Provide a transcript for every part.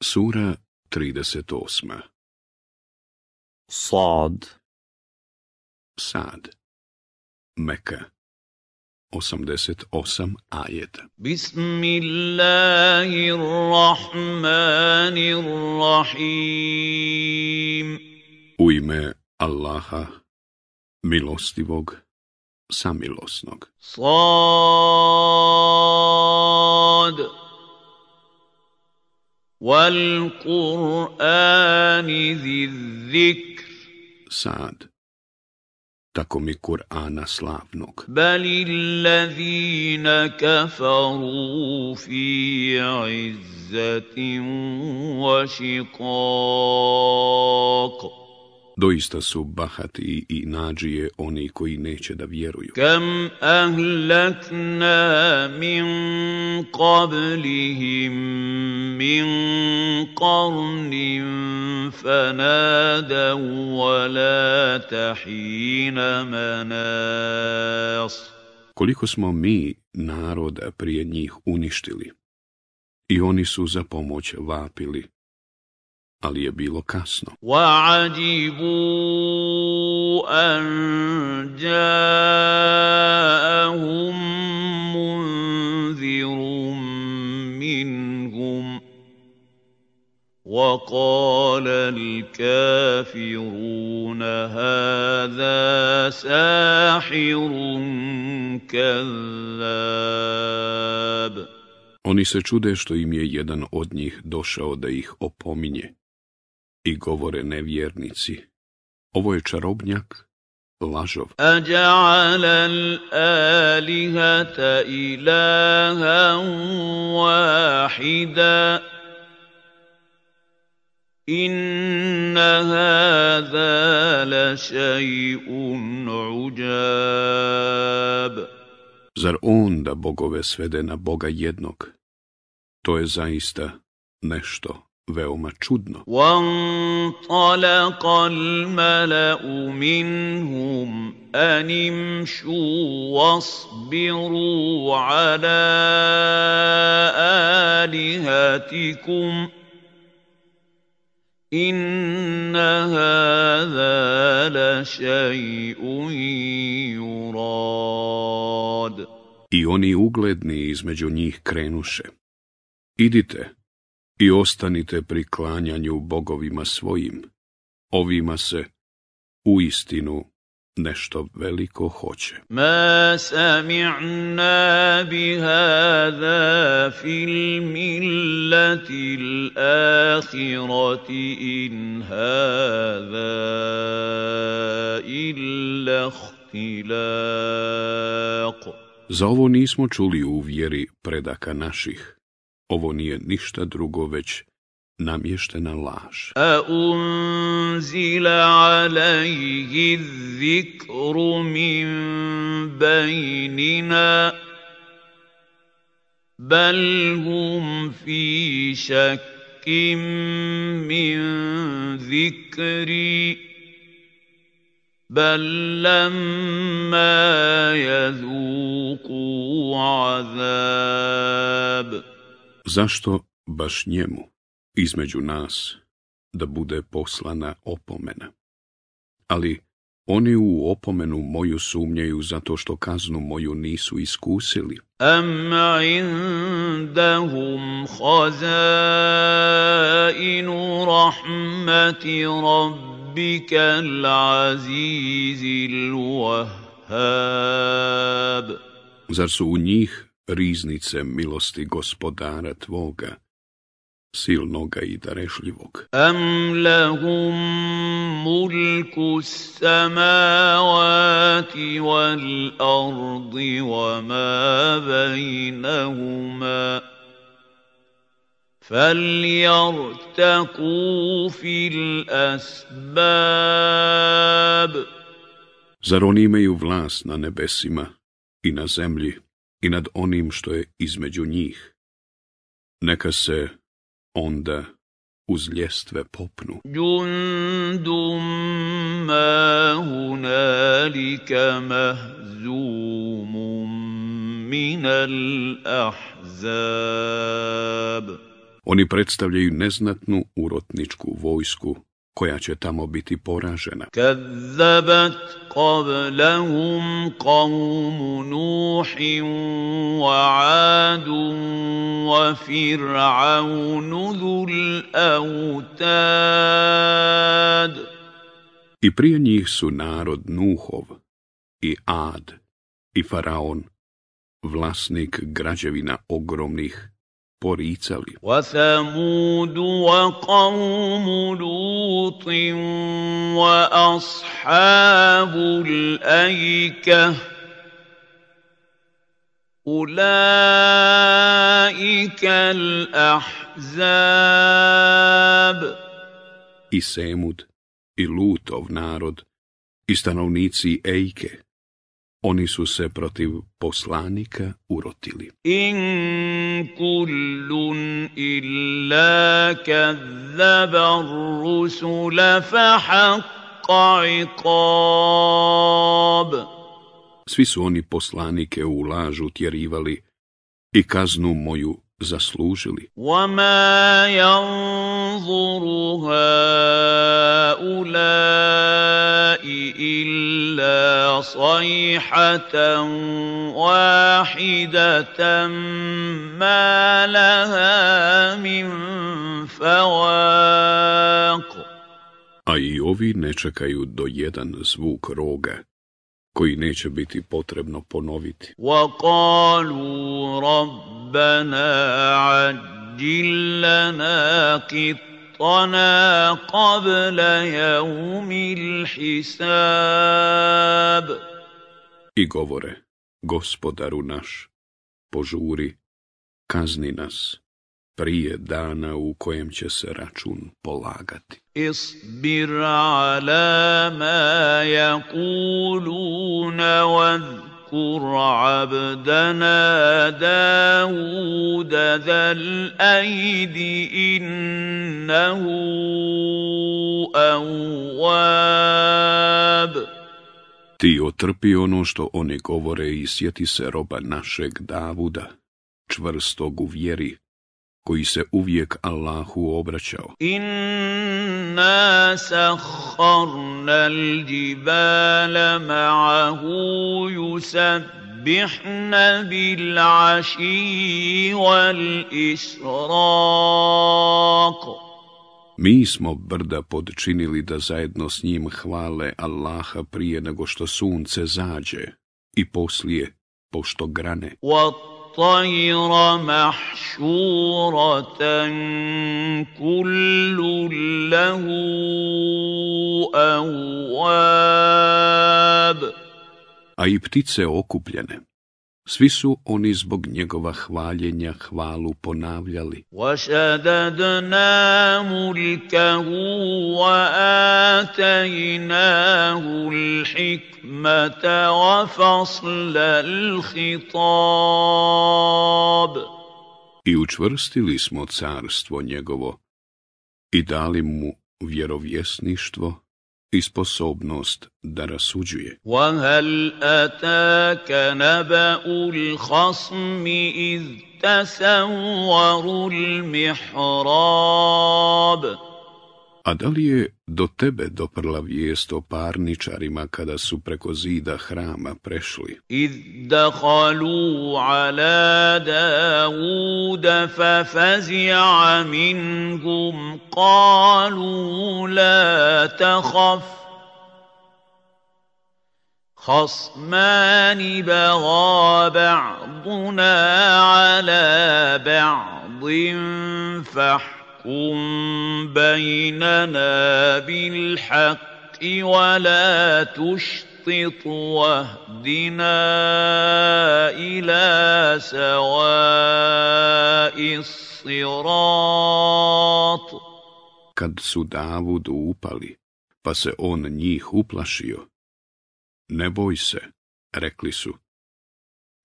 Sura 38 Sad. Sad. Meka 88 ajeta Bismillahirrahmanirrahim. U ime Allaha, milostivog, samilosnog. Sad. والقرآن ذي الذكر Sad Tako mi Kur'ana slavnog. Bali allazina kafaru fi izzatin wa šiqaq. Doista su bahati i nađije oni koji neće da vjeruju. Kam ahlakna min qablihim min qarnin fanadav wa la tahina manas. Koliko smo mi naroda prije njih uništili i oni su za pomoć vapili ali je bilo kasno. وعجبوا أن جاءهم منذر منهم وقال الكافرون هذا ساحر كذاب Oni se čude što im je jedan od njih došao da ih opominje i govore nevjernici. Ovo je čarobnjak, lažov. A Ađa'ala l'alihata ilaha wahida. Inna hada la šaj'un uđab. Zar on da bogove svede na Boga jednog? To je zaista nešto veoma čudno. وانطلق الملأ منهم أن امشوا واصبروا على آلهتكم إن هذا لشيء يراد I oni ugledni između njih krenuše. Idite i ostanite pri klanjanju bogovima svojim. Ovima se u istinu nešto veliko hoće. Ma sami'na bi hada fil millati l'akhirati in hada illa htilaq. Za ovo nismo čuli u vjeri predaka naših. Ovo nije ništa drugo već namještena laž. A unzila alaihi zikru min bejnina, bel hum fi šakim min zikri, بل لما يذوقوا عذاب Zašto baš njemu, između nas, da bude poslana opomena? Ali oni u opomenu moju sumnjaju zato što kaznu moju nisu iskusili. Am indahum hazainu rahmati rabbika l'azizil wahhab. Zar su u njih riznice milosti gospodara tvoga, silnoga i darešljivog? أم لهم ملك السماوات والأرض وما بينهما فليرتقوا في الأسباب Zar oni imaju vlast na nebesima i na zemlji i nad onim što je između njih. Neka se onda uz ljestve popnu. Jundum ma hunalika mahzumum minal ahzab. Oni predstavljaju neznatnu urotničku vojsku koja će tamo biti poražena. Kazzabat qablahum qawm Nuhin wa Adun wa Fir'aun dhul autad. I prije njih su narod Nuhov i Ad i Faraon, vlasnik građevina ogromnih poricali. وثمود وقوم لوط واصحاب الايكه اولئك الاحزاب I Semud, i Lutov narod, i stanovnici Ejke, oni su se protiv poslanika urotili. In kullun illa kazzaba rusula fahaqqa iqab. Svi su oni poslanike u lažu tjerivali i kaznu moju zaslužili. وما ينظر هؤلاء الا صيحه واحده ما لها من فواق A i ovi ne čekaju do jedan zvuk roga, koji neće biti potrebno ponoviti. وقالوا ربنا عجل لنا قطنا قبل يوم الحساب I govore, gospodaru naš, požuri, kazni nas, prije dana u kojem će se račun polagati. اصبر على ما يقولون واذكر عبدنا داود ذا الأيد إنه أواب Ti otrpi ono što oni govore i sjeti se roba našeg Davuda, čvrstog u vjeri, koji se uvijek Allahu obraćao. Inna sahharna al-jibala ma'ahu yusabbihna bil ashi wal israq. Mi smo brda podčinili da zajedno s njim hvale Allaha prije nego što sunce zađe i poslije pošto grane. والطير محشورة كل له أواب A i ptice. Svi su oni zbog njegova hvaljenja hvalu ponavljali. وشددنا ملكه وآتيناه الحكمة وفصل الخطاب I učvrstili smo carstvo njegovo i dali mu vjerovjesništvo i sposobnost da rasuđuje. وهل أتاك نبأ الخصم إذ تسوروا المحراب A da li je do tebe doprla vijest o parničarima kada su preko zida hrama prešli? إذ دخلوا على داود ففزع منهم قالوا لا تخف خصمان بغى بعضنا على بعض فاحكم بيننا بالحق ولا تشطط واهدنا إلى سواء الصراط Kad su Davudu upali, pa se on njih uplašio. Ne boj se, rekli su.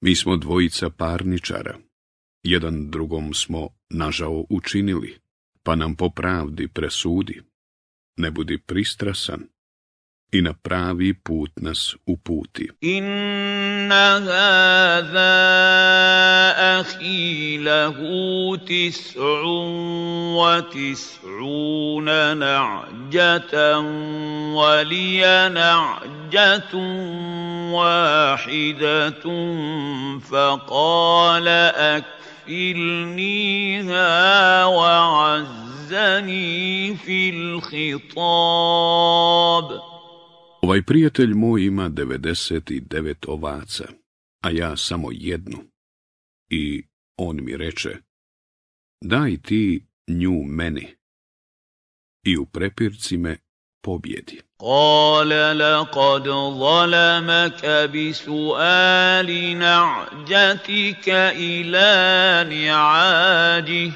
Mi smo dvojica parničara. Jedan drugom smo nažao učinili, pa nam po pravdi presudi. Ne budi pristrasan i na pravi put nas uputi. إن هذا أخي له تسع وتسعون نعجة ولي نعجة واحدة فقال أكفلنيها وعزني في الخطاب Ovaj prijatelj moj ima 99 ovaca, a ja samo jednu. I on mi reče, daj ti nju meni. I u prepirci me pobjedi. قال لقد ظلمك بسؤال نعجتك إلى نعاجه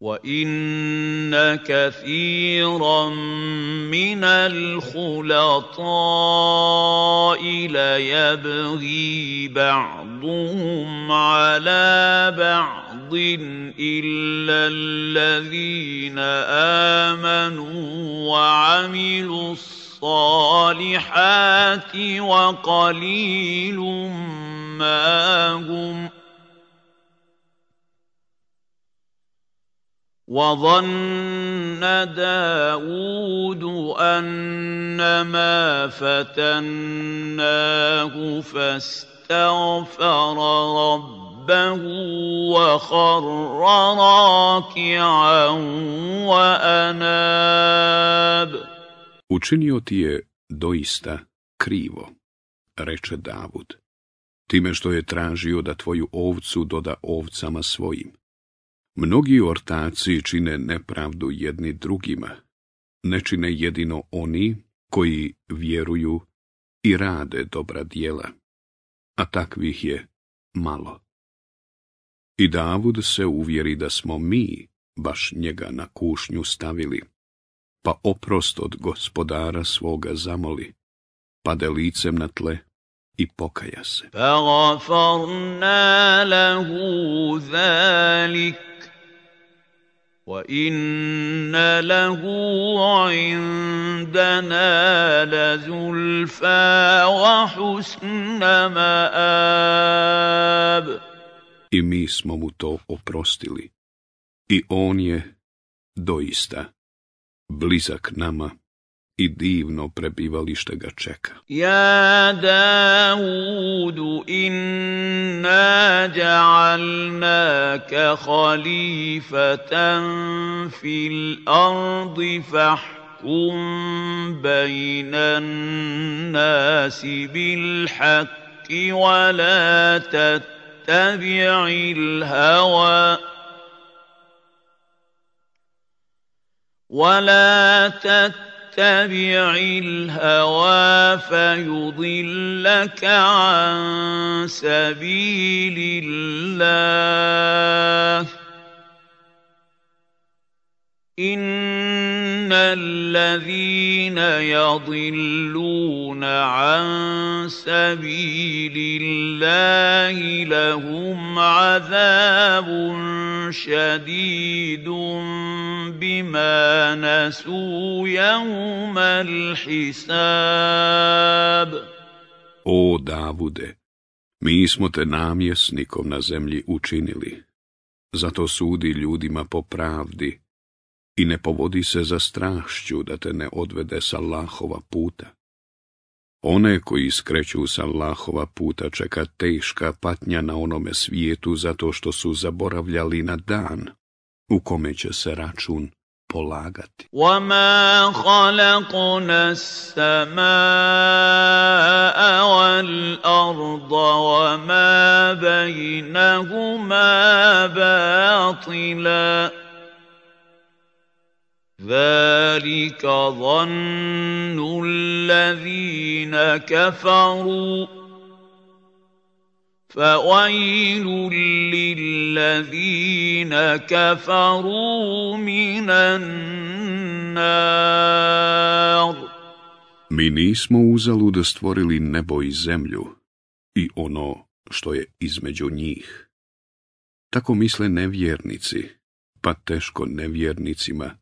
وإن كثيرا من الخلطاء ليبغي بعضهم على بعض. إلا الذين آمنوا وعملوا الصالحات وقليل ما هم ۖ وظن داود أنما فتناه فاستغفر ربه وخر راكعا وأناب Učinio ti je doista krivo, reče Davud, time što je tražio da tvoju ovcu doda ovcama svojim. Mnogi ortaci čine nepravdu jedni drugima, ne čine jedino oni koji vjeruju i rade dobra dijela, a takvih je malo. I Davud se uvjeri da smo mi baš njega na kušnju stavili, pa oprost od gospodara svoga zamoli, pade licem na tle i pokaja se. Fagafarna zalik, wa inna lahu indana. I mi smo mu to oprostili. I on je doista blizak nama i divno prebivalište ga čeka. يا داود إنا جعلناك خليفة في الأرض فاحكم بين الناس بالحق ولا تتبع الهوى ولا تتبع الهوى فيضلك عن سبيل الله ان الذين يضلون عن سبيل الله لهم عذاب شديد بما نسوا يوم الحساب O Davude, mi smo te namjesnikom na zemlji učinili, zato sudi ljudima po pravdi i ne povodi se za strašću da te ne odvede sa Allahova puta. One koji skreću sa Allahova puta čeka teška patnja na onome svijetu zato što su zaboravljali na dan u kome će se račun polagati. وما خلقنا السماء والأرض وما بينهما باطلا ذلك ظن الذين كفروا فويل للذين كفروا من النار Mi nismo uzalud stvorili nebo i zemlju i ono što je između njih. Tako misle nevjernici, pa teško nevjernicima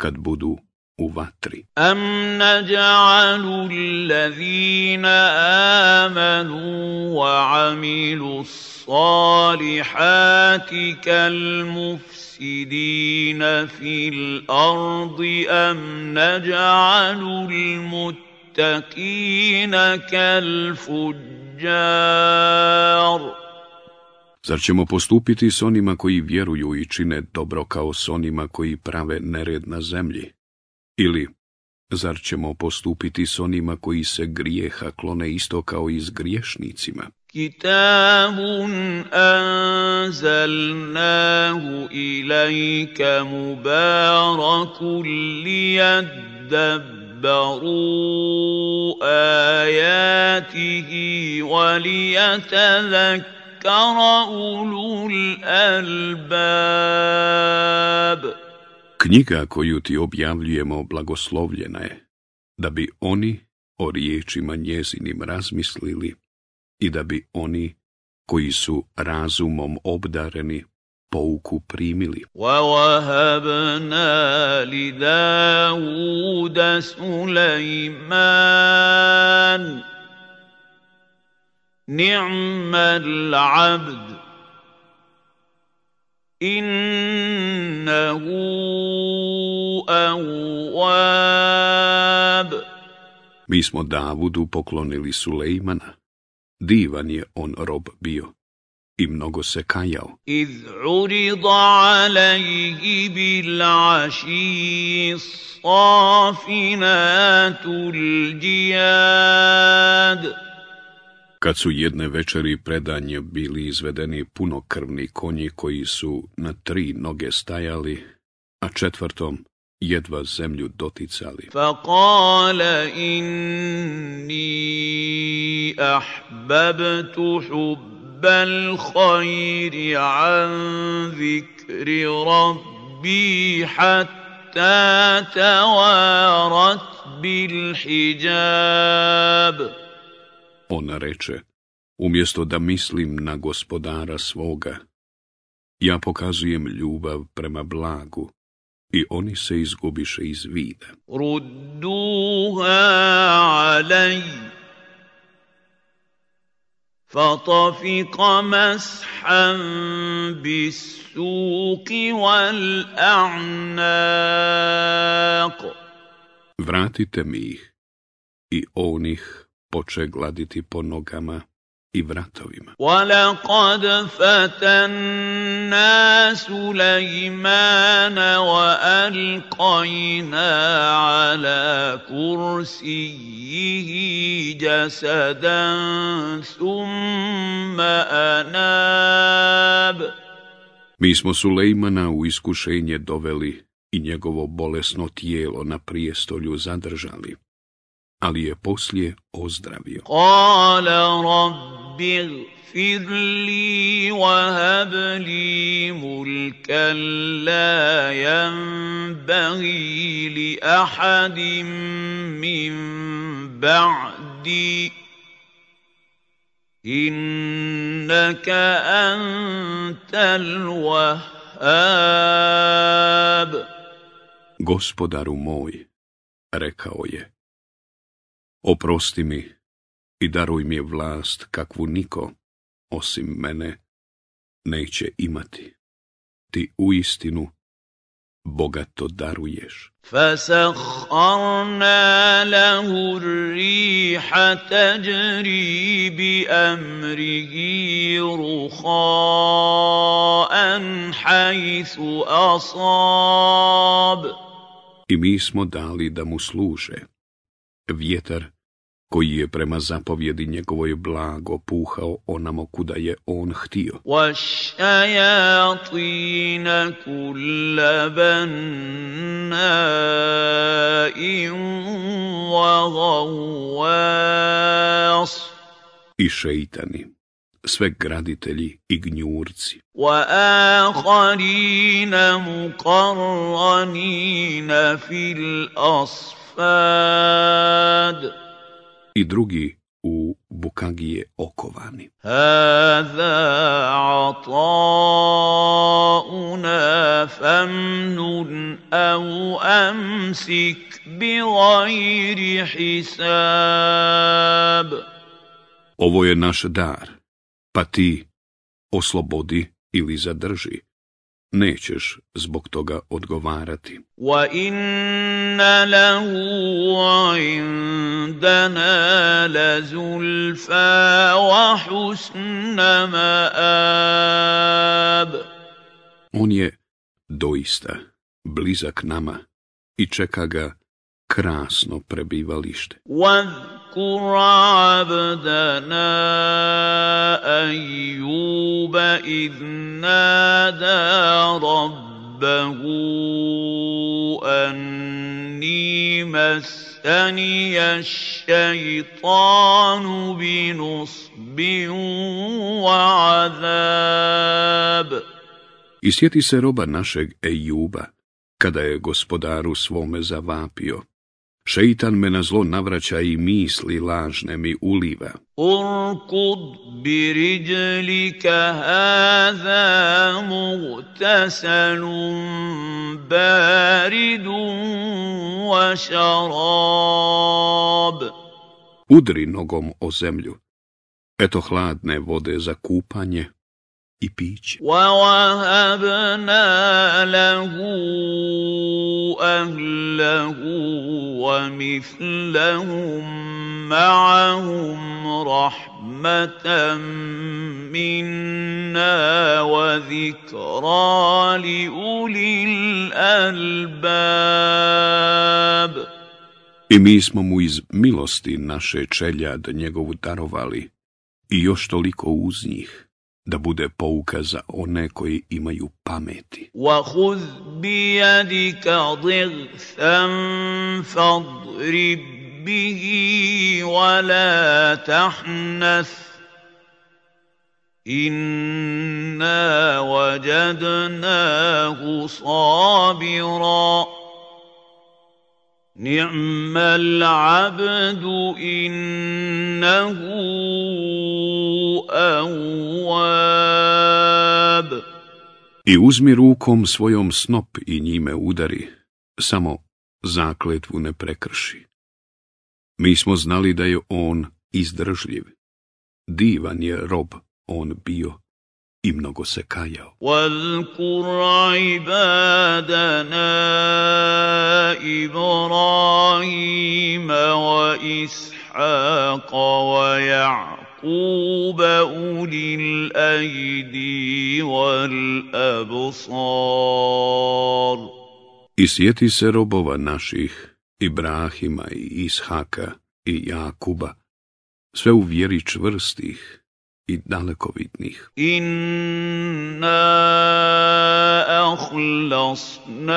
kad budu u vatri. أَمْ نَجْعَلُ الَّذِينَ آمَنُوا وَعَمِلُوا الصَّالِحَاتِ كَالْمُفْسِدِينَ فِي الْأَرْضِ أَمْ نَجْعَلُ الْمُتَّقِينَ كَالْفُجَّارِ Zar ćemo postupiti s onima koji vjeruju i čine dobro kao s onima koji prave nered na zemlji? Ili, zar ćemo postupiti s onima koji se grijeha klone isto kao i s griješnicima? كتاب أنزلناه إليك مبارك ليدبروا آياته وليتذكر أولو الألباب Knjiga koju ti objavljujemo blagoslovljena je, da bi oni o riječima njezinim razmislili i da bi oni koji su razumom obdareni pouku primili. ووهبنا لداود سليمان نعم العبد إنه أواب Mi smo Davudu poklonili Sulejmana. Divan je on rob bio i mnogo se kajao. إذ عرض عليه بالعشي الصافنات الجياد Kad su jedne večeri predanje bili izvedeni punokrvni konji koji su na tri noge stajali, a četvrtom jedva zemlju doticali. فقال إني أحببت حب الخير عن ذكر ربي حتى توارت بالحجاب ona reče, umjesto da mislim na gospodara svoga. Ja pokazujem ljubav prema blagu i oni se izgubiše iz vida. Rudduha alaj, fatafika mashan bisuki wal a'naq. Vratite mi ih i onih poče gladiti po nogama i vratovima. ولقد فتنا سليمان وألقينا على كرسيه جسدا ثم أناب Mi smo Sulejmana u iskušenje doveli i njegovo bolesno tijelo na prijestolju zadržali, ali je poslije ozdravio. قال رب اغفر لي وهب لي ملكا لا ينبغي لأحد من بعدي إنك أنت الوهاب Gospodaru moj, rekao je, oprosti mi i daruj mi vlast kakvu niko, osim mene, neće imati. Ti u istinu bogato daruješ. فسخرنا له الريح تجري بأمره رخاء حيث أصاب I mi smo dali da mu služe. Vjetar koji je prema zapovjedi njegovoj blago puhao onamo kuda je on htio. والشياطين كل بناء وغواص I šeitani, sve graditelji i gnjurci. وآخرين مقرنين في الأصفاد I drugi u bukagije okovani. هذا عطاؤنا فامنن أو أمسك بغير حساب Ovo je naš dar, pa ti oslobodi ili zadrži. nećeš zbog toga odgovarati. Wa inna lahu indana la zulfa wa husna ma'ab. On je doista blizak nama i čeka ga krasno prebivalište. واذكر عبدنا أيوب إذ نادى ربه أني مسني الشيطان بنصب وعذاب I sjeti se roba našeg Ejuba, kada je gospodaru svome zavapio. Šeitan me na zlo navraća i misli lažne mi uliva. Urkud bi riđlika haza muhtasanum baridum wa šarab. Udri nogom o zemlju. Eto hladne vode za kupanje i piće. ووهبنا له أهله ومثلهم معهم رحمة منا وذكرى لأولي الألباب I mi smo mu iz milosti naše čeljad njegovu darovali i još toliko uz njih, da bude pouka za one koji imaju pameti. وخذ بيدك ضغثا فاضرب به ولا تحنث إنا وجدناه صابرا نعم العبد إنه أواب I uzmi rukom svojom snop i njime udari, samo zakletvu ne prekrši. Mi smo znali da je on izdržljiv. Divan je rob on bio i mnogo se kajao. واذكر عبادنا إبراهيم وإسحاق ويعقوب أولي الأيدي والأبصار I sjeti se robova naših, Ibrahima i Ishaka i Jakuba, sve u vjeri čvrstih i dalekovidnih. إنا أخلصناهم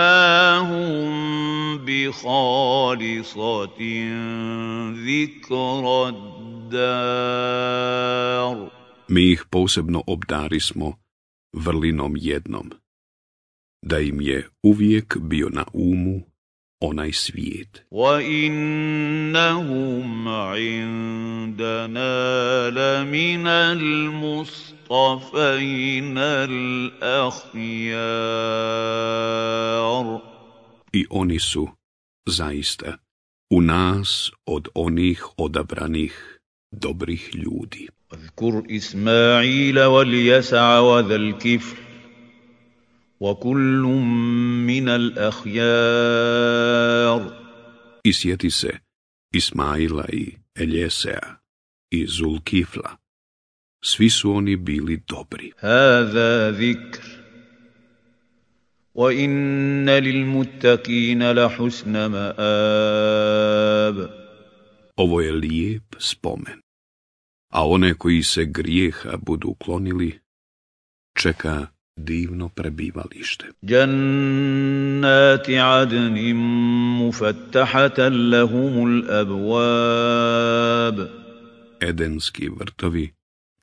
بخالصة ذكر dar. Mi ih posebno obdarismo vrlinom jednom, da im je uvijek bio na umu onaj svijet. Wa innahum indana laminal mustafajnal ahjar. I oni su, zaista, u nas od onih odabranih dobrih ljudi. واذكر إسماعيل واليسع وذا الكفل وكل من الأخيار I sjeti se Ismaila i Eljesea i Zulkifla. Svi su oni bili dobri. هذا ذكر وإن للمتقين لحسن مآب Ovo je lijep spomen. A one koji se grijeha budu uklonili, čeka divno prebivalište. Jannati adnim mufattahatan lahumul abwab. Edenski vrtovi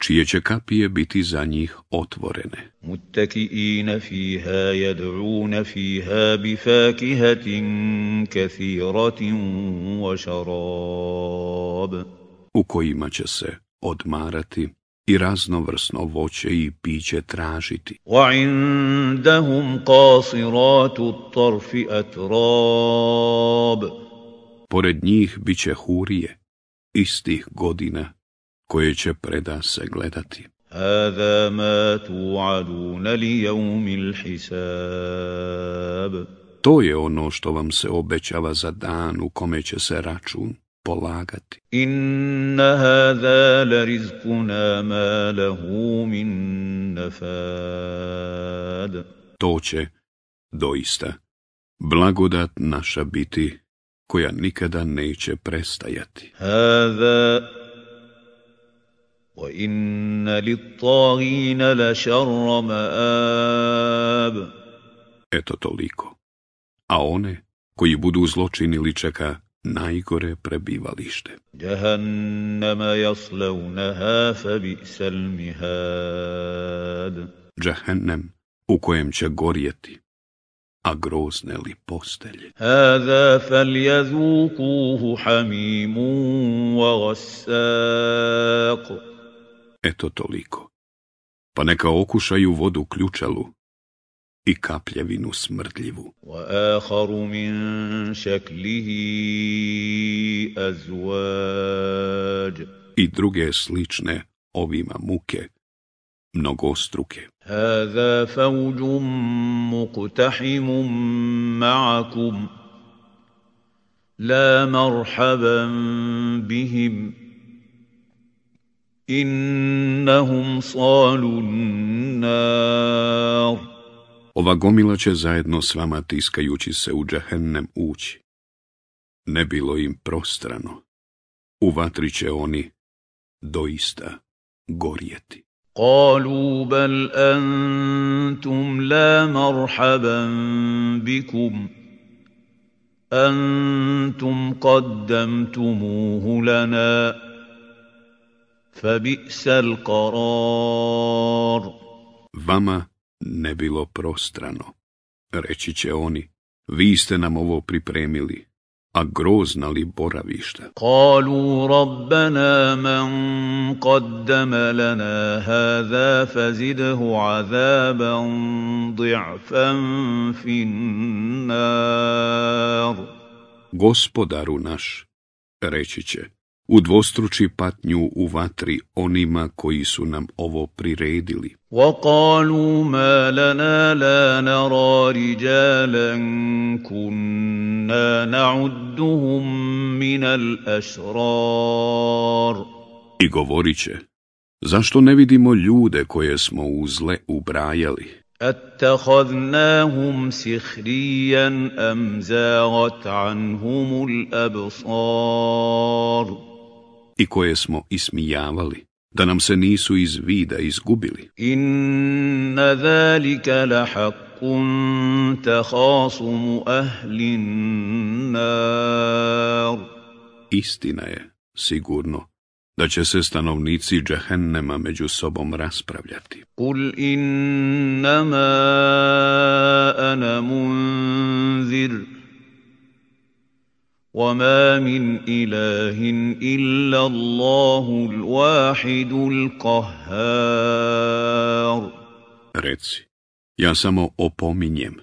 čije će kapije biti za njih otvorene. Muttakiina fiha yad'una fiha bifakihatin kathiratin wa sharab. U kojima će se odmarati i raznovrsno voće i piće tražiti. Wa indahum qasiratu tarfi atrab. Pored njih biće hurije, istih godina koje će preda se gledati. هذا ما توعدون ليوم الحساب To je ono što vam se obećava za dan u kome će se račun polagati. إن هذا لرزقنا ما له من نفاد To će, doista, blagodat naša biti, koja nikada neće prestajati. هذا وإن للطاغين لشر مآب Eto toliko. A one koji budu zločinili čeka najgore prebivalište. جهنم يصلونها فبئس المهاد Džahennem u kojem će gorjeti, a grozne li postelje. هذا فليذوقوه حميم وغساق Eto toliko. Pa neka okušaju vodu ključalu i kapljevinu smrdljivu. وآخر من شكله أزواج I druge slične ovima muke, mnogostruke. هذا فوج مقتحم معكم لا مرحبا بهم إنهم صالوا النار Ova gomila će zajedno s vama tiskajući se u džahennem ući. Ne bilo im prostrano. U vatri će oni doista gorjeti. قالوا بل أنتم لا مرحبا بكم أنتم قدمتموه لنا فبئس القرار Vama ne bilo prostrano. Reći će oni, vi ste nam ovo pripremili, a grozna li boravišta. قالوا ربنا من قدم لنا هذا فزده عذابا ضعفا في النار Gospodaru naš, reći će, udvostruči patnju u vatri onima koji su nam ovo priredili. وقالوا ما لنا لا نرى رجالا كنا نعدهم من الأشرار I govorit će, zašto ne vidimo ljude koje smo u zle ubrajali? أتخذناهم سخريا أم زاغت عنهم الأبصار i koje smo ismijavali, da nam se nisu iz vida izgubili. Inna zalika la haqqun tahasumu ahlin nar. Istina je, sigurno, da će se stanovnici džehennema među sobom raspravljati. Kul innama ana munzir وما من إله إلا الله الواحد القهار Reci, ja samo opominjem.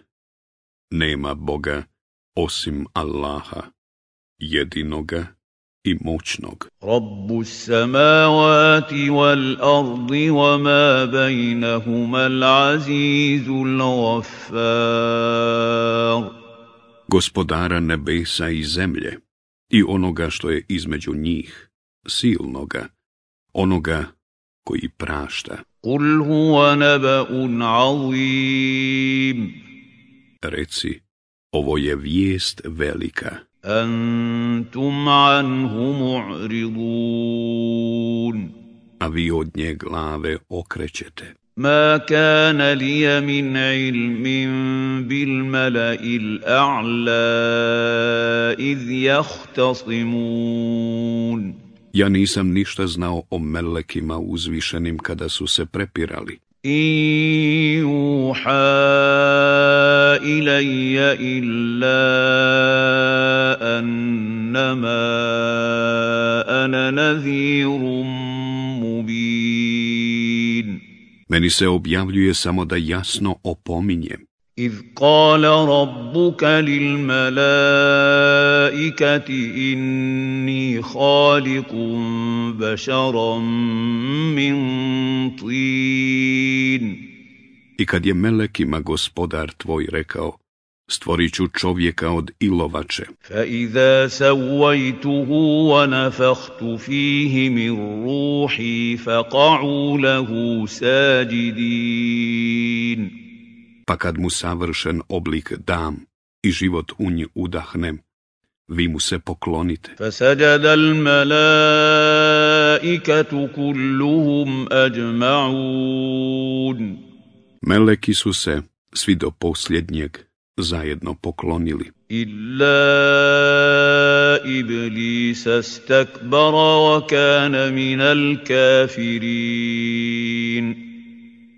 Nema Boga osim Allaha, jedinoga i moćnog. رب السماوات والأرض وما بينهما العزيز الغفار gospodara nebesa i zemlje, i onoga što je između njih, silnoga, onoga koji prašta. Kul huwa naba'un azim. Reci, ovo je vijest velika. Antum anhu mu'ridun. A vi od nje glave okrećete. ما كان لي من علم بالملأ الأعلى إذ يختصمون Ja nisam ništa znao o melekima uzvišenim kada su se prepirali. يوحى إلي إلا أنما أنا نذير Meni se objavljuje samo da jasno opominjem. إذ قال ربك للملائكة إني خالق بشرا من طين I kad je melekima gospodar tvoj rekao, stvorit ću čovjeka od ilovače. فإذا سويته ونفخت فيه من روحي فقعوا له ساجدين Pa kad mu savršen oblik dam i život u nji udahnem, vi mu se poklonite. فسجد الملائكة كلهم أجمعون Meleki su se, svi do posljednjeg, zajedno poklonili. Illa iblis astakbara wa kana min al kafirin.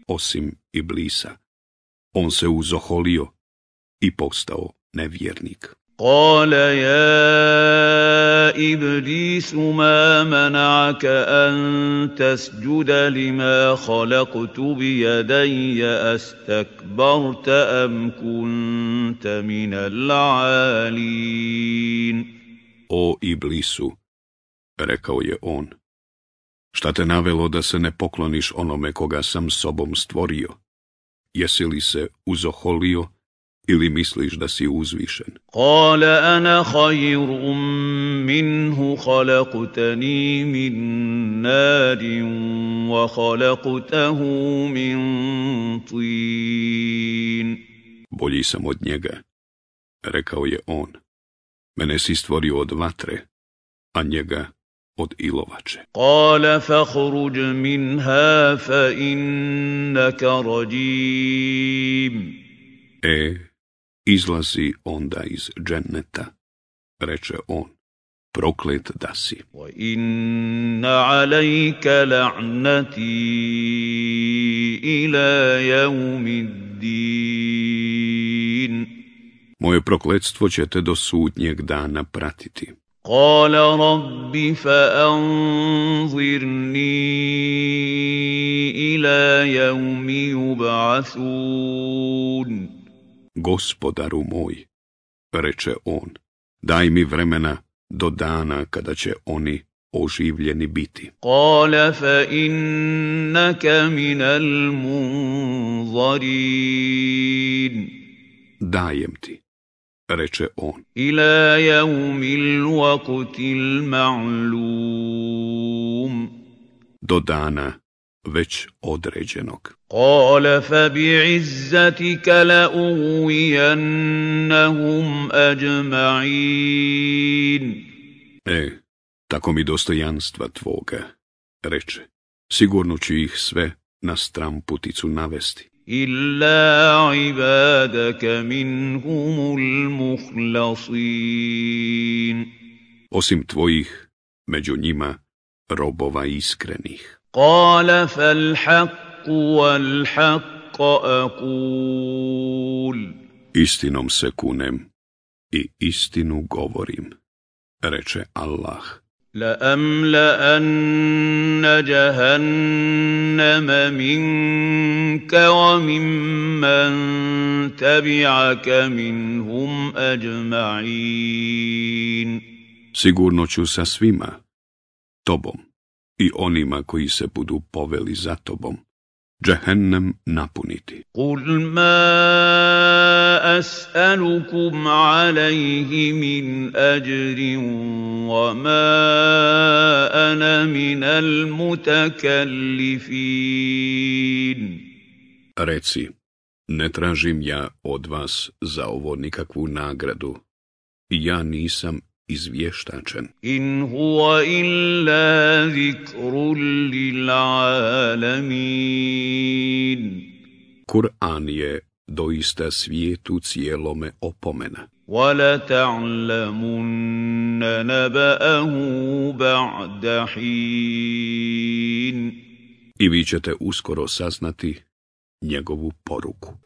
Osim iblisa, on se uzoholio i postao nevjernik. قال يا إبليس ما منعك أن تسجد لما خلقت بيدي أستكبرت أم كنت من العالين O Iblisu, rekao je on, šta te navelo da se ne pokloniš onome koga sam sobom stvorio? Jesi li se uzoholio ili misliš da si uzvišen? Kale ana hajrum minhu halaktani min nadin wa halaktahu min tin. Bolji sam od njega, rekao je on. Mene si stvorio od vatre, a njega od ilovače. Kale fahruđ minha fa innaka rajim. E, izlazi onda iz dženneta, reče on, proklet da si. وإن عليك لعنتي إلى يوم الدين Moje prokletstvo će te do sudnjeg dana pratiti. قال رب فأنظرني إلى يوم يبعثون Gospodaru moj, reče on, daj mi vremena do dana kada će oni oživljeni biti. Kale fa innaka minal munzarin. Dajem ti, reče on. Ila jaumil vakutil ma'lum. Do dana već određenog. Kale fa bi bi'izzatika la uvijennahum ajma'in. E, tako mi dostojanstva tvoga, reče, sigurno ću ih sve na stram puticu navesti. Illa ibadaka minhumul muhlasin. Osim tvojih, među njima robova iskrenih. قال فالحق والحق أقول Istinom se kunem i istinu govorim, reče Allah. لأملأن جهنم منك وممن تبعك منهم أجمعين Sigurno ću sa svima, tobom i onima koji se budu poveli za tobom, džehennem napuniti. Kul ma as'alukum alaihi min ajrin wa ma ana minal mutakallifin. Reci, ne tražim ja od vas za ovo nikakvu nagradu. Ja nisam izvještačen. In huwa illa zikrul lil alamin. Kur'an je doista svijetu cijelome opomena. Wala ta'lamun naba'ahu ba'da hin. I vi ćete uskoro saznati njegovu poruku.